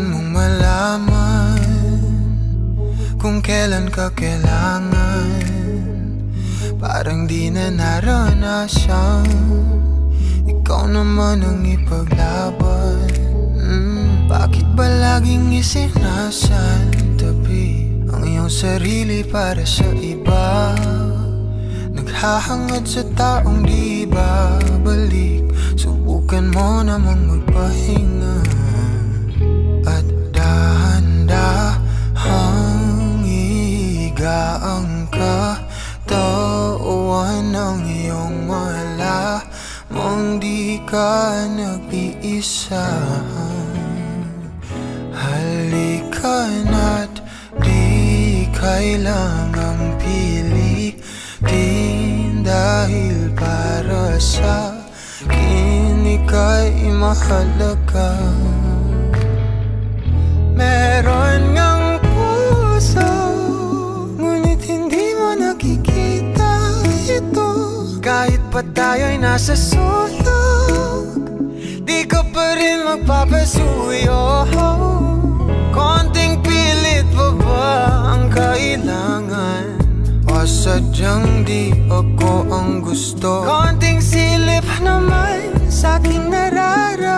mong malaman Kung kailan ka kailangan. Parang di na naranasan. Ikaw naman ang ipaglaban. Mm, Bakit ba laging isinasan tabi Ang iyong sarili para sa iba? Naghahangad sa taong di babalik Mong di ka nag-iisa Halika na't di kailangang pilitin. Dahil para sa akin ika'y mahalaga. Meron Bagamat tayo'y nasa sulog Di ka pa rin magpapasuyo. Konting pilit pa ba ang kailangan? O sadyang di ako ang gusto? Konting silip naman sa aking nararamdaman